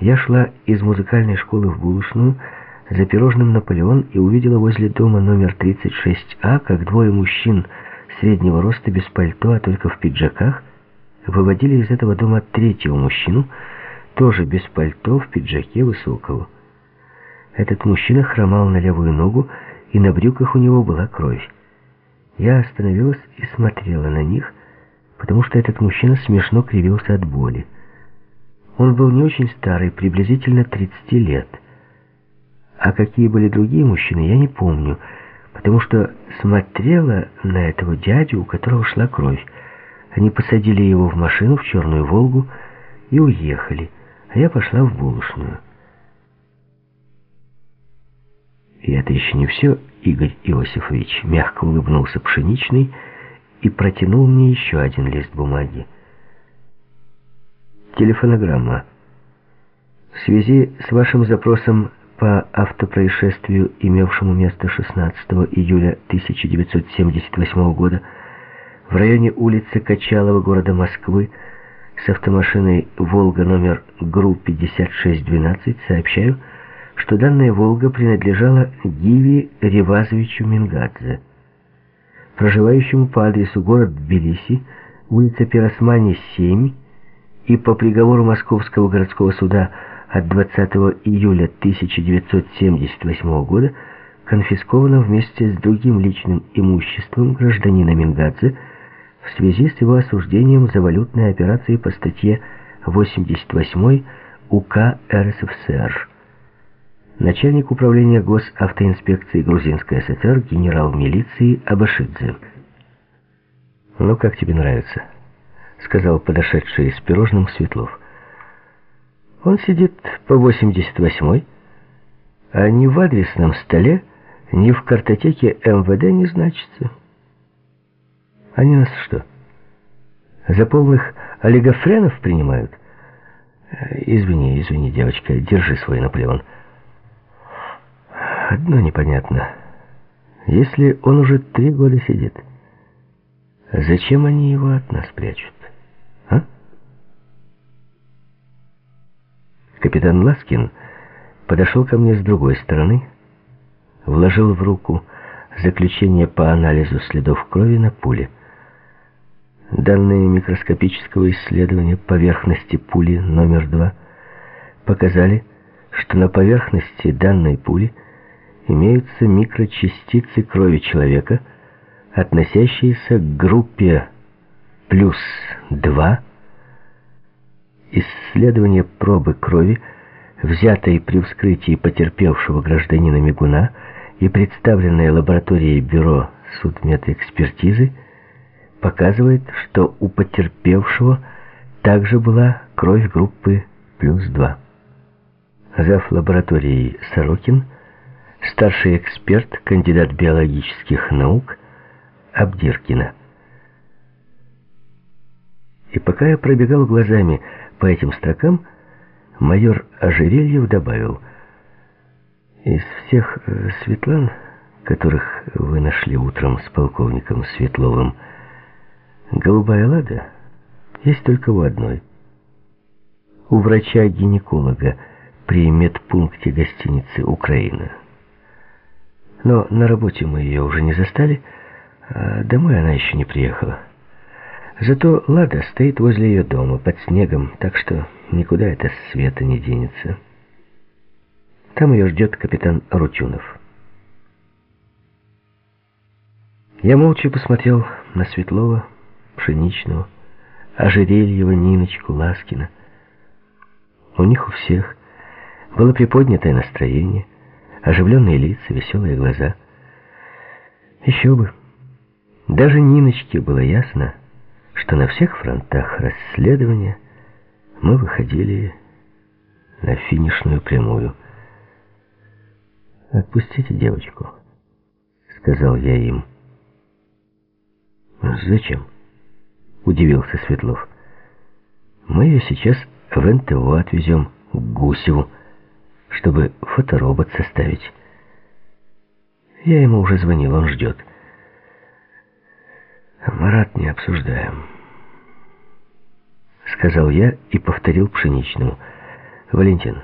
Я шла из музыкальной школы в булочную за пирожным «Наполеон» и увидела возле дома номер 36А, как двое мужчин среднего роста без пальто, а только в пиджаках, выводили из этого дома третьего мужчину, тоже без пальто, в пиджаке высокого. Этот мужчина хромал на левую ногу, и на брюках у него была кровь. Я остановилась и смотрела на них, потому что этот мужчина смешно кривился от боли. Он был не очень старый, приблизительно 30 лет. А какие были другие мужчины, я не помню, потому что смотрела на этого дядю, у которого шла кровь. Они посадили его в машину, в черную «Волгу», и уехали, а я пошла в булочную. И это еще не все, Игорь Иосифович. Мягко улыбнулся Пшеничный и протянул мне еще один лист бумаги. Телефонограмма. В связи с вашим запросом по автопроисшествию, имевшему место 16 июля 1978 года в районе улицы Качалова города Москвы с автомашиной «Волга» номер ГРУ-5612 сообщаю, что данная «Волга» принадлежала Гиви Ревазовичу Мингадзе, проживающему по адресу город Тбилиси, улица Пиросмани, 7, и по приговору Московского городского суда от 20 июля 1978 года конфисковано вместе с другим личным имуществом гражданина Мингадзе в связи с его осуждением за валютные операции по статье 88 УК РСФСР начальник управления госавтоинспекции Грузинской ССР генерал милиции Абашидзе. «Ну, как тебе нравится?» — сказал подошедший с пирожным Светлов. «Он сидит по 88-й, а ни в адресном столе, ни в картотеке МВД не значится. Они нас что, за полных олигофренов принимают?» «Извини, извини, девочка, держи свой Наполеон». Одно непонятно. Если он уже три года сидит, зачем они его от нас прячут? Капитан Ласкин подошел ко мне с другой стороны, вложил в руку заключение по анализу следов крови на пуле. Данные микроскопического исследования поверхности пули номер два показали, что на поверхности данной пули имеются микрочастицы крови человека, относящиеся к группе плюс 2. Исследование пробы крови, взятой при вскрытии потерпевшего гражданина Мигуна и представленное лабораторией бюро судмедэкспертизы, показывает, что у потерпевшего также была кровь группы плюс 2. Зав. лабораторией Сорокин – старший эксперт, кандидат биологических наук Абдиркина. И пока я пробегал глазами по этим строкам, майор Ожерельев добавил, «Из всех э, Светлан, которых вы нашли утром с полковником Светловым, голубая лада есть только у одной. У врача-гинеколога при медпункте гостиницы «Украина». Но на работе мы ее уже не застали, а домой она еще не приехала. Зато Лада стоит возле ее дома, под снегом, так что никуда эта света не денется. Там ее ждет капитан Рутюнов. Я молча посмотрел на Светлова, Пшеничного, Ожерельева, Ниночку, Ласкина. У них у всех было приподнятое настроение — оживленные лица, веселые глаза. Еще бы. Даже Ниночке было ясно, что на всех фронтах расследования мы выходили на финишную прямую. «Отпустите девочку», — сказал я им. «Зачем?» — удивился Светлов. «Мы ее сейчас в НТО отвезем к Гусеву чтобы фоторобот составить. Я ему уже звонил, он ждет. «Марат не обсуждаем», — сказал я и повторил Пшеничному. Валентин.